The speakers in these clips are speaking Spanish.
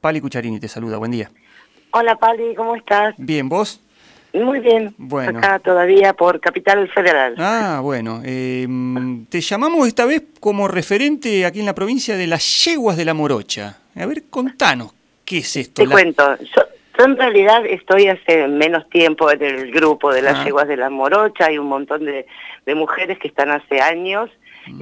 Pali Cucharini te saluda, buen día. Hola Pali, ¿cómo estás? Bien, ¿vos? Muy bien, Bueno. acá todavía por Capital Federal. Ah, bueno, eh, te llamamos esta vez como referente aquí en la provincia de las yeguas de la Morocha. A ver, contanos, ¿qué es esto? Te La- cuento, yo, yo en realidad estoy hace menos tiempo en el grupo de las Ah. yeguas de la Morocha, hay un montón de, de mujeres que están hace años.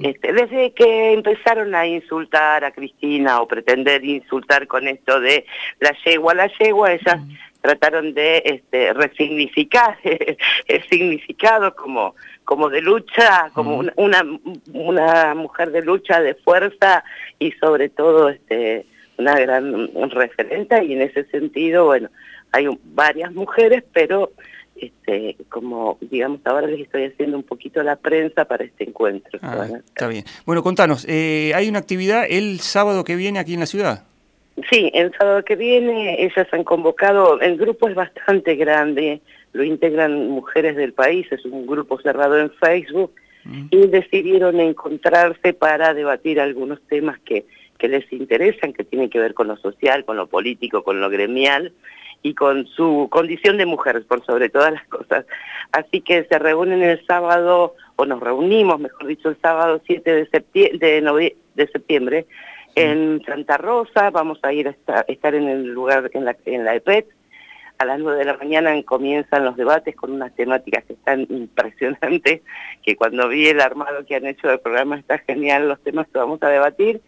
Este, desde que empezaron a insultar a Cristina o pretender insultar con esto de la yegua, la yegua, ellas Mm. trataron de este, resignificar el significado como, como de lucha, como Mm. una, una, una mujer de lucha, de fuerza y sobre todo este, una gran referente y en ese sentido, bueno, hay varias mujeres, pero este, como digamos ahora les estoy haciendo un poquito la prensa para este encuentro. Ah, está bien. Bueno, contanos, eh, hay una actividad el sábado que viene aquí en la ciudad. Sí, el sábado que viene ellas han convocado, el grupo es bastante grande, lo integran mujeres del país, es un grupo cerrado en Facebook Mm. y decidieron encontrarse para debatir algunos temas que, que les interesan, que tienen que ver con lo social, con lo político, con lo gremial y con su condición de mujer, por sobre todas las cosas. Así que se reúnen el sábado, o nos reunimos, mejor dicho, el sábado 7 de, septie- de, septiembre en Santa Rosa, vamos a ir a esta- estar en el lugar, en la, en la EPET, a las 9 de la mañana comienzan los debates con unas temáticas que están impresionantes, que cuando vi el armado que han hecho del programa está genial los temas que vamos a debatir.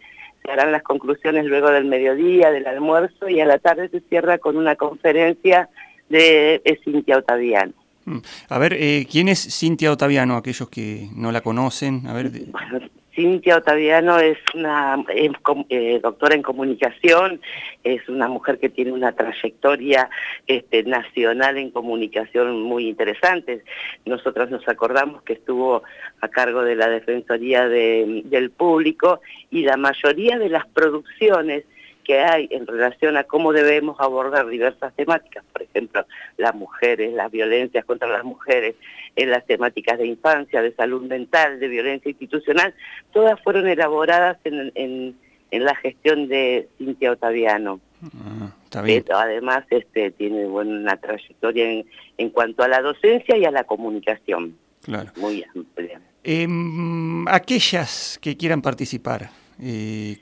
Se harán las conclusiones luego del mediodía, del almuerzo, y a la tarde se cierra con una conferencia de Cintia Otaviano. Mm. A ver, eh, ¿quién es Cintia Otaviano? Aquellos que no la conocen. A ver, de- Bueno, Cintia Otaviano es una eh, doctora en comunicación, es una mujer que tiene una trayectoria este, nacional en comunicación muy interesante. Nosotros nos acordamos que estuvo a cargo de la Defensoría de- del Público y la mayoría de las producciones que hay en relación a cómo debemos abordar diversas temáticas, por ejemplo, las mujeres, las violencias contra las mujeres, en las temáticas de infancia, de salud mental, de violencia institucional, todas fueron elaboradas en, en- en la gestión de Cintia Otaviano. ah, está bien. Pero además este, tiene buena trayectoria en, en cuanto a la docencia y a la comunicación, Claro. muy amplia. Em, aquellas que quieran participar, eh,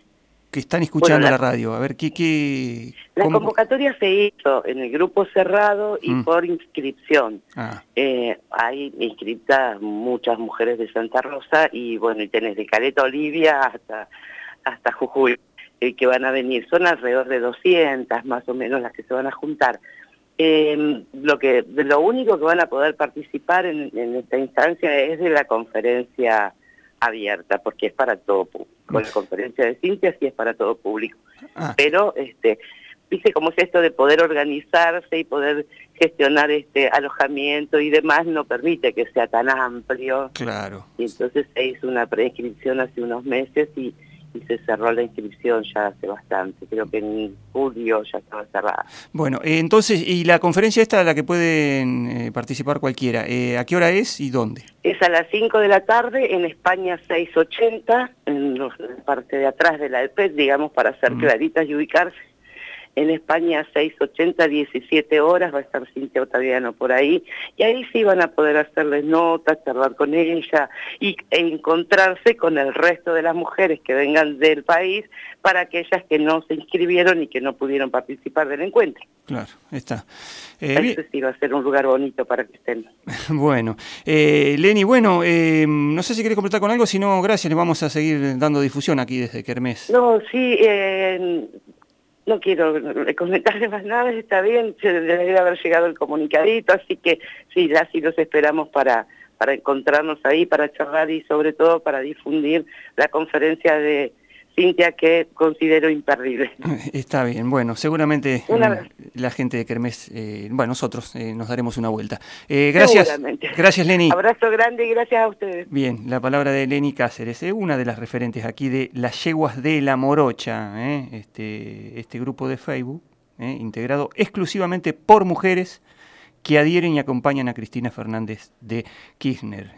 que están escuchando Bueno, la- la radio, a ver, ¿qué...? qué La cómo- convocatoria se hizo en el grupo cerrado y Mm. por inscripción. Ah, Eh, hay inscritas muchas mujeres de Santa Rosa y bueno, y tenés de Caleta Olivia hasta, hasta Jujuy eh, que van a venir. Son alrededor de 200 más o menos las que se van a juntar. Eh, lo que lo único que van a poder participar en, en esta instancia es de la conferencia abierta, porque es para todo público. Con la conferencia de Cintia sí es para todo público ah, pero este viste cómo es esto de poder organizarse y poder gestionar este alojamiento y demás no permite que sea tan amplio claro. y entonces se hizo una preinscripción hace unos meses y, y se cerró la inscripción ya hace bastante creo que en julio ya estaba cerrada Bueno, eh, entonces, ¿y la conferencia esta a la que pueden eh, participar cualquiera? eh, ¿A qué hora es y dónde? es a las 5 de la tarde en España 680 en los- la parte de atrás de la EPET digamos para ser Mm. claritas y ubicarse En España 6.80, 17 horas, va a estar Cintia Otaviano por ahí, y ahí sí van a poder hacerles notas, charlar con ella y, e encontrarse con el resto de las mujeres que vengan del país para aquellas que no se inscribieron y que no pudieron participar del encuentro. Claro, está. Eh. Ese sí va a ser un lugar bonito para que estén. Bueno, eh, Leni, bueno, eh, no sé si querés completar con algo, si no, gracias, le vamos a seguir dando difusión aquí desde Kermés. No, sí, eh, no quiero comentarle más nada, está bien, se debe haber llegado el comunicadito, así que sí, ya sí los esperamos para, para encontrarnos ahí, para charlar y sobre todo para difundir la conferencia de Cintia que considero imperdible. Está bien, bueno, seguramente Una eh, la gente de Kermés, eh, bueno, nosotros eh, nos daremos una vuelta. Eh, gracias, gracias Leni. Abrazo grande y gracias a ustedes. Bien, la palabra de Leni Cáceres, una de las referentes aquí de Las Yeguas de la Morocha, eh, este, este grupo de Facebook, integrado exclusivamente por mujeres que adhieren y acompañan a Cristina Fernández de Kirchner.